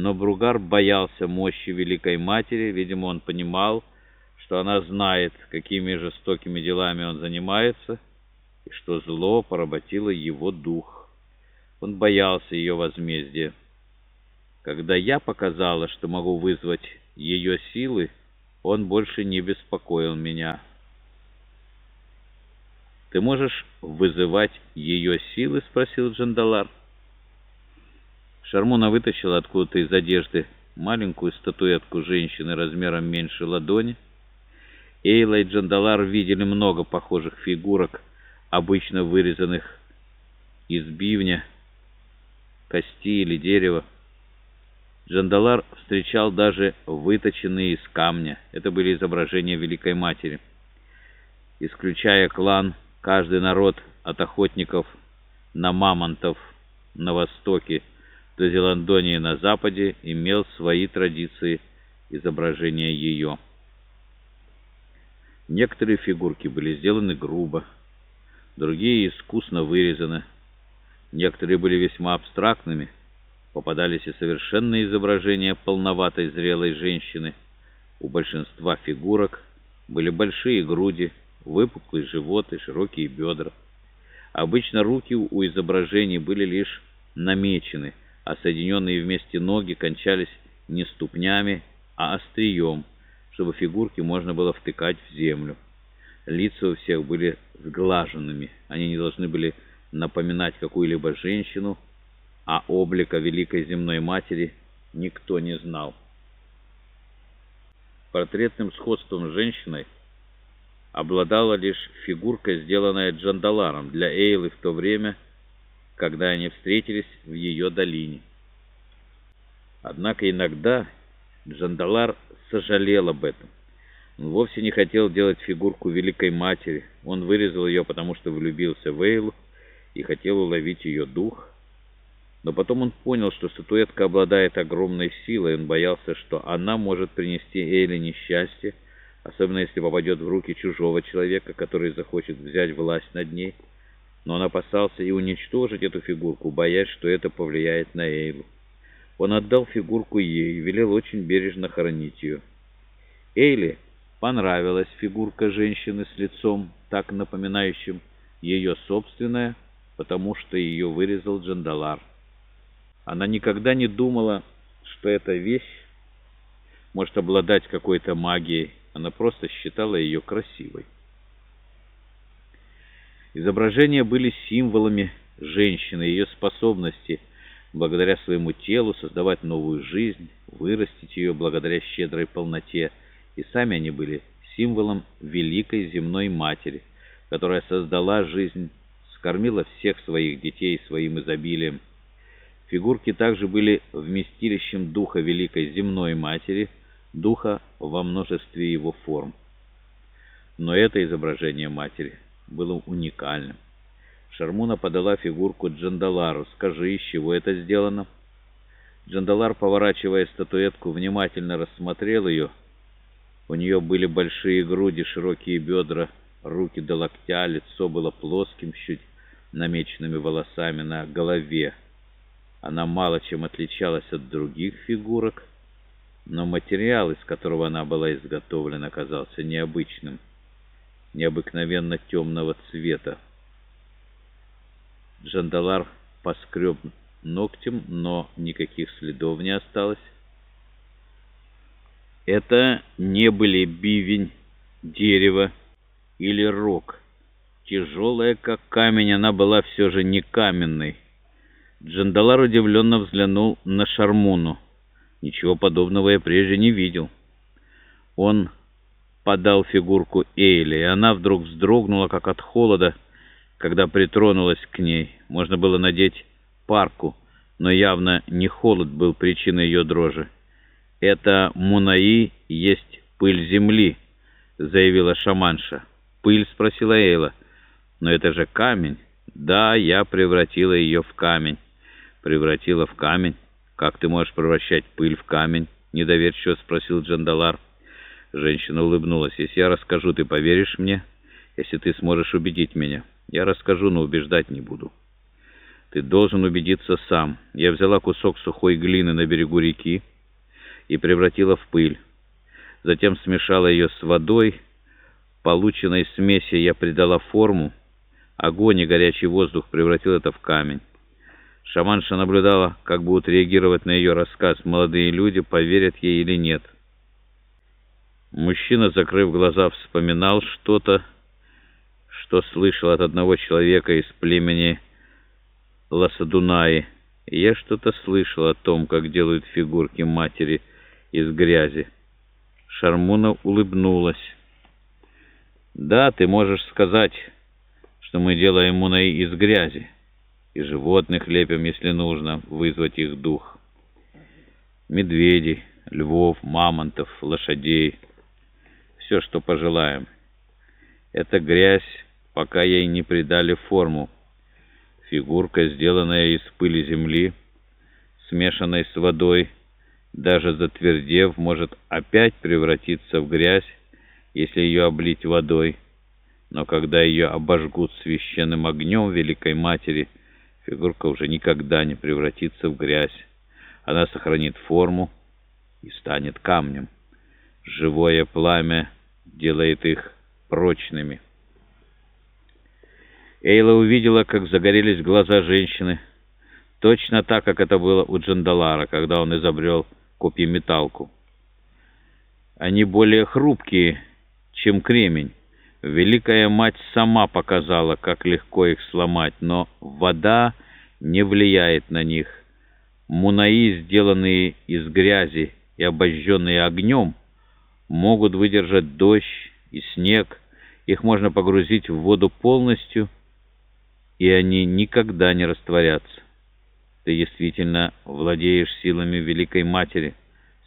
Но Бругар боялся мощи Великой Матери. Видимо, он понимал, что она знает, какими жестокими делами он занимается, и что зло поработило его дух. Он боялся ее возмездия. Когда я показала, что могу вызвать ее силы, он больше не беспокоил меня. «Ты можешь вызывать ее силы?» — спросил Джандалар. Шармуна вытащила откуда-то из одежды маленькую статуэтку женщины размером меньше ладони. Эйла и Джандалар видели много похожих фигурок, обычно вырезанных из бивня, кости или дерева. Джандалар встречал даже выточенные из камня. Это были изображения Великой Матери. Исключая клан, каждый народ от охотников на мамонтов на востоке до Зеландонии на западе имел свои традиции изображения ее. Некоторые фигурки были сделаны грубо, другие искусно вырезаны. Некоторые были весьма абстрактными, попадались и совершенные изображения полноватой зрелой женщины. У большинства фигурок были большие груди, выпуклый живот и широкие бедра. Обычно руки у изображений были лишь намечены, а соединенные вместе ноги кончались не ступнями, а острием, чтобы фигурки можно было втыкать в землю. Лица у всех были сглаженными, они не должны были напоминать какую-либо женщину, а облика Великой Земной Матери никто не знал. Портретным сходством с женщиной обладала лишь фигурка, сделанная Джандаларом для Эйлы в то время, когда они встретились в ее долине. Однако иногда Джандалар сожалел об этом. Он вовсе не хотел делать фигурку Великой Матери. Он вырезал ее, потому что влюбился в Эйлу и хотел уловить ее дух, но потом он понял, что статуэтка обладает огромной силой, он боялся, что она может принести Эйле несчастье, особенно если попадет в руки чужого человека, который захочет взять власть над ней. Но он опасался и уничтожить эту фигурку, боясь, что это повлияет на Эйлу. Он отдал фигурку ей и велел очень бережно хоронить ее. Эйле понравилась фигурка женщины с лицом, так напоминающим ее собственное, потому что ее вырезал Джандалар. Она никогда не думала, что эта вещь может обладать какой-то магией. Она просто считала ее красивой. Изображения были символами женщины, ее способности благодаря своему телу создавать новую жизнь, вырастить ее благодаря щедрой полноте. И сами они были символом великой земной матери, которая создала жизнь, скормила всех своих детей своим изобилием, Фигурки также были вместилищем духа Великой Земной Матери, духа во множестве его форм. Но это изображение матери было уникальным. Шармуна подала фигурку Джандалару. «Скажи, из чего это сделано?» Джандалар, поворачивая статуэтку, внимательно рассмотрел ее. У нее были большие груди, широкие бедра, руки до локтя, лицо было плоским, чуть намеченными волосами на голове. Она мало чем отличалась от других фигурок, но материал, из которого она была изготовлена, оказался необычным, необыкновенно темного цвета. Джандалар поскреб ногтем, но никаких следов не осталось. Это не были бивень, дерево или рог. Тяжелая, как камень, она была все же не каменной. Джандалар удивленно взглянул на Шармуну. Ничего подобного я прежде не видел. Он подал фигурку Эйли, и она вдруг вздрогнула, как от холода, когда притронулась к ней. Можно было надеть парку, но явно не холод был причиной ее дрожи. «Это Мунаи есть пыль земли», — заявила шаманша. «Пыль?» — спросила Эйла. «Но это же камень». «Да, я превратила ее в камень» превратила в камень. Как ты можешь превращать пыль в камень? Недоверчиво спросил Джандалар. Женщина улыбнулась. Если я расскажу, ты поверишь мне? Если ты сможешь убедить меня. Я расскажу, но убеждать не буду. Ты должен убедиться сам. Я взяла кусок сухой глины на берегу реки и превратила в пыль. Затем смешала ее с водой. Полученной смеси я придала форму. Огонь и горячий воздух превратил это в камень. Шаманша наблюдала, как будут реагировать на ее рассказ. Молодые люди, поверят ей или нет. Мужчина, закрыв глаза, вспоминал что-то, что слышал от одного человека из племени Ласадунаи. Я что-то слышал о том, как делают фигурки матери из грязи. Шармуна улыбнулась. «Да, ты можешь сказать, что мы делаем мунаи из грязи, и животных лепим, если нужно, вызвать их дух. Медведей, львов, мамонтов, лошадей, все, что пожелаем. Эта грязь, пока ей не придали форму, Фигурка, сделанная из пыли земли, смешанной с водой, даже затвердев, может опять превратиться в грязь, если ее облить водой. Но когда ее обожгут священным огнем Великой Матери, фигурка уже никогда не превратится в грязь. Она сохранит форму и станет камнем. Живое пламя делает их прочными. Эйла увидела, как загорелись глаза женщины. Точно так, как это было у Джандалара, когда он изобрел копьеметалку. Они более хрупкие, чем кремень. Великая мать сама показала, как легко их сломать, но вода не влияет на них. Мунаи, сделанные из грязи и обожженные огнем, могут выдержать дождь и снег. Их можно погрузить в воду полностью и они никогда не растворятся. Ты действительно владеешь силами Великой Матери —